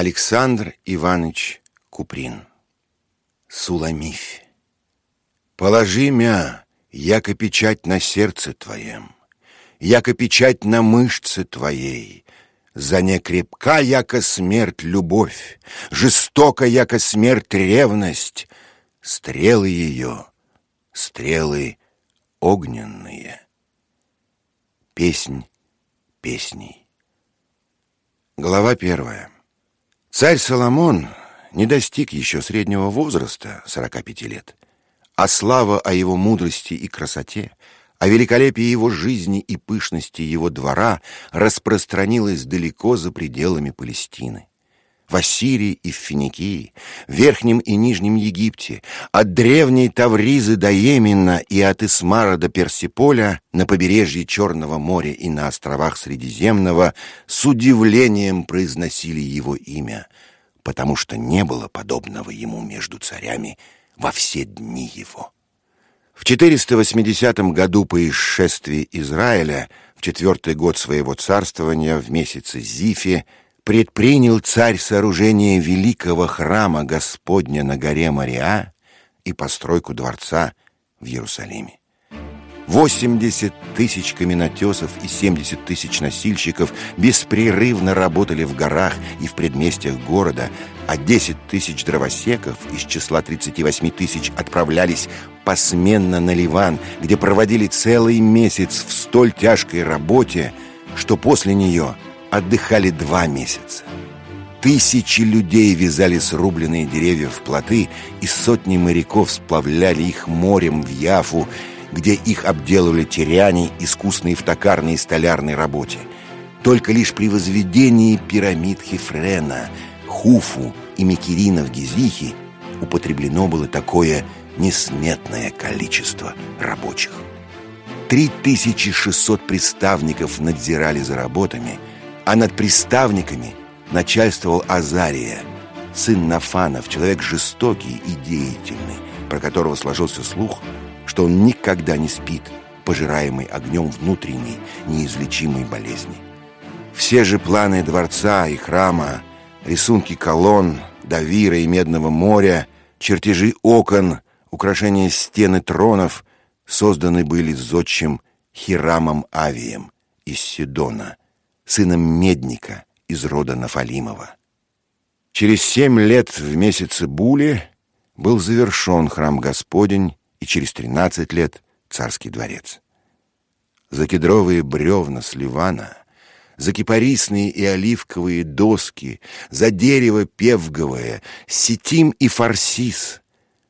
Александр Иванович Куприн Суламифь Положи мя, яко печать на сердце твоем, Яко печать на мышце твоей, За не крепка, яко смерть любовь, Жестока, яко смерть ревность, Стрелы ее, стрелы огненные. Песнь песней. Глава первая. Царь Соломон не достиг еще среднего возраста, 45 лет, а слава о его мудрости и красоте, о великолепии его жизни и пышности его двора распространилась далеко за пределами Палестины в Ассирии и в Финикии, в Верхнем и Нижнем Египте, от древней Тавризы до Йемена и от Исмара до Персиполя, на побережье Черного моря и на островах Средиземного, с удивлением произносили его имя, потому что не было подобного ему между царями во все дни его. В 480 году по исшествии Израиля, в четвертый год своего царствования, в месяце Зифе, предпринял царь сооружение великого храма Господня на горе Мариа и постройку дворца в Иерусалиме. 80 тысяч каменотесов и 70 тысяч носильщиков беспрерывно работали в горах и в предместьях города, а 10 тысяч дровосеков из числа 38 тысяч отправлялись посменно на Ливан, где проводили целый месяц в столь тяжкой работе, что после нее – отдыхали два месяца. Тысячи людей вязали срубленные деревья в плоты, и сотни моряков сплавляли их морем в Яфу, где их обделывали теряне, искусные в токарной и столярной работе. Только лишь при возведении пирамид Хефрена, Хуфу и Микерина в Гизихе употреблено было такое несметное количество рабочих. 3600 представников надзирали за работами – а над приставниками начальствовал Азария, сын Нафанов, человек жестокий и деятельный, про которого сложился слух, что он никогда не спит, пожираемый огнем внутренней неизлечимой болезни. Все же планы дворца и храма, рисунки колонн, давира и медного моря, чертежи окон, украшения стены тронов созданы были зодчим Хирамом Авием из Сидона, сыном Медника из рода Нафалимова. Через семь лет в месяце Були был завершен храм Господень и через тринадцать лет царский дворец. За кедровые бревна с Ливана, за кипарисные и оливковые доски, за дерево певговое, сетим и фарсис,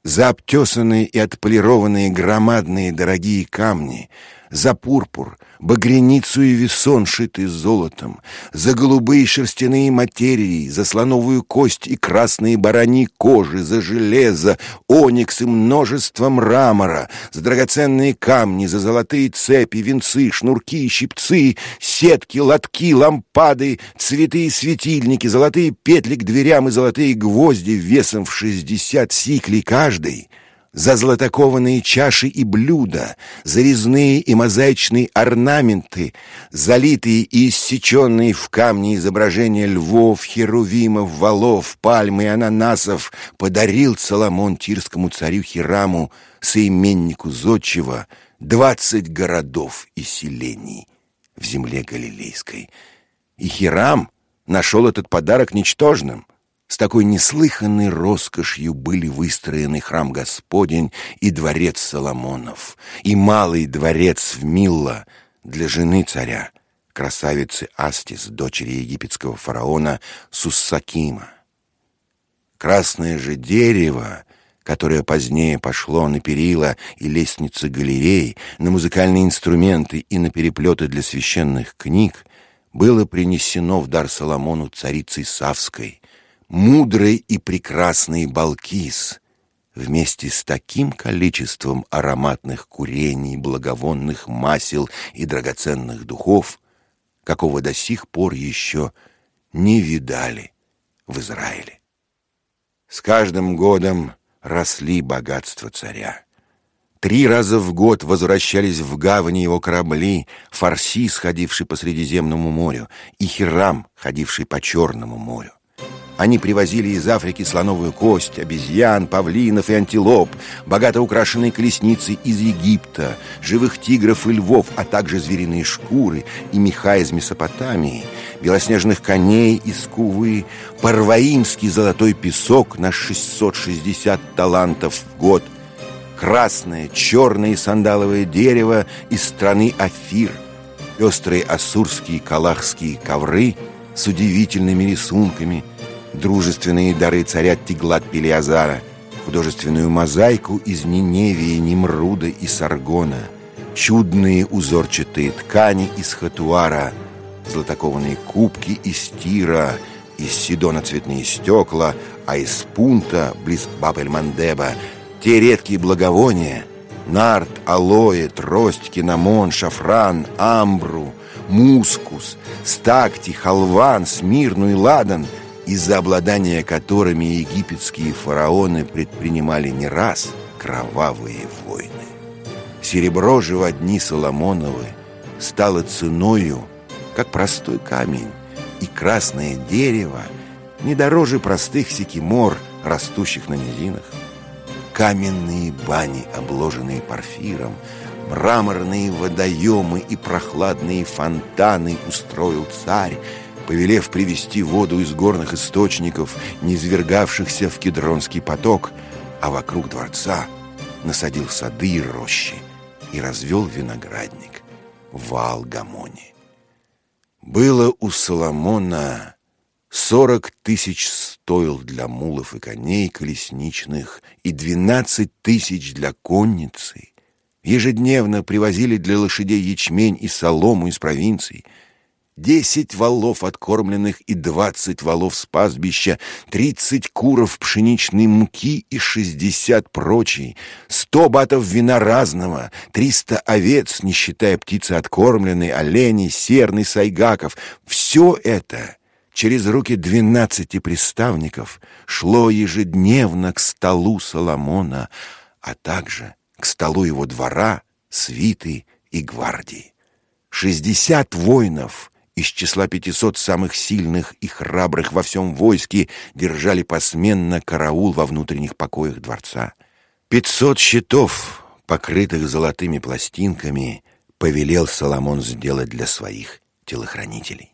за обтесанные и отполированные громадные дорогие камни — за пурпур, багряницу и весон, шитый золотом, за голубые шерстяные материи, за слоновую кость и красные бараньи кожи, за железо, оникс и множество мрамора, за драгоценные камни, за золотые цепи, венцы, шнурки, щипцы, сетки, лотки, лампады, цветы и светильники, золотые петли к дверям и золотые гвозди весом в шестьдесят сиклей каждый — за златокованные чаши и блюда, за резные и мозаичные орнаменты, залитые и иссеченные в камне изображения львов, херувимов, валов, пальм и ананасов, подарил Соломон тирскому царю Хираму, соименнику Зодчего, двадцать городов и селений в земле Галилейской. И Хирам нашел этот подарок ничтожным — с такой неслыханной роскошью были выстроены храм Господень и дворец Соломонов, и малый дворец в Милла для жены царя, красавицы Астис, дочери египетского фараона Суссакима. Красное же дерево, которое позднее пошло на перила и лестницы галерей, на музыкальные инструменты и на переплеты для священных книг, было принесено в дар Соломону царицей Савской, мудрый и прекрасный Балкис вместе с таким количеством ароматных курений, благовонных масел и драгоценных духов, какого до сих пор еще не видали в Израиле. С каждым годом росли богатства царя. Три раза в год возвращались в гавани его корабли, Фарсис, ходивший по Средиземному морю, и Хирам, ходивший по Черному морю. Они привозили из Африки слоновую кость, обезьян, павлинов и антилоп, богато украшенные колесницы из Египта, живых тигров и львов, а также звериные шкуры и меха из Месопотамии, белоснежных коней из Кувы, парваимский золотой песок на 660 талантов в год, красное, черное и сандаловое дерево из страны Афир, пестрые ассурские калахские ковры с удивительными рисунками – дружественные дары царя Тиглат Пелиазара, художественную мозаику из Ниневии, Немруда и Саргона, чудные узорчатые ткани из Хатуара, златокованные кубки из Тира, из Сидона цветные стекла, а из Пунта, близ Бабель-Мандеба, те редкие благовония, нарт, алоэ, трость, кинамон, шафран, амбру, мускус, стакти, халван, смирну и ладан — из-за обладания которыми египетские фараоны предпринимали не раз кровавые войны. Серебро же в дни Соломоновы стало ценою, как простой камень, и красное дерево не дороже простых сикимор, растущих на низинах. Каменные бани, обложенные порфиром, мраморные водоемы и прохладные фонтаны устроил царь, повелев привести воду из горных источников, низвергавшихся в Кедронский поток, а вокруг дворца насадил сады и рощи и развел виноградник в Алгамоне. Было у Соломона сорок тысяч стоил для мулов и коней колесничных и двенадцать тысяч для конницы. Ежедневно привозили для лошадей ячмень и солому из провинций — десять валов откормленных и двадцать валов с пастбища, тридцать куров пшеничной муки и шестьдесят прочей, сто батов вина разного, триста овец, не считая птицы откормленной, оленей, серной, сайгаков. Все это через руки двенадцати приставников шло ежедневно к столу Соломона, а также к столу его двора, свиты и гвардии. Шестьдесят воинов из числа пятисот самых сильных и храбрых во всем войске держали посменно караул во внутренних покоях дворца. Пятьсот щитов, покрытых золотыми пластинками, повелел Соломон сделать для своих телохранителей.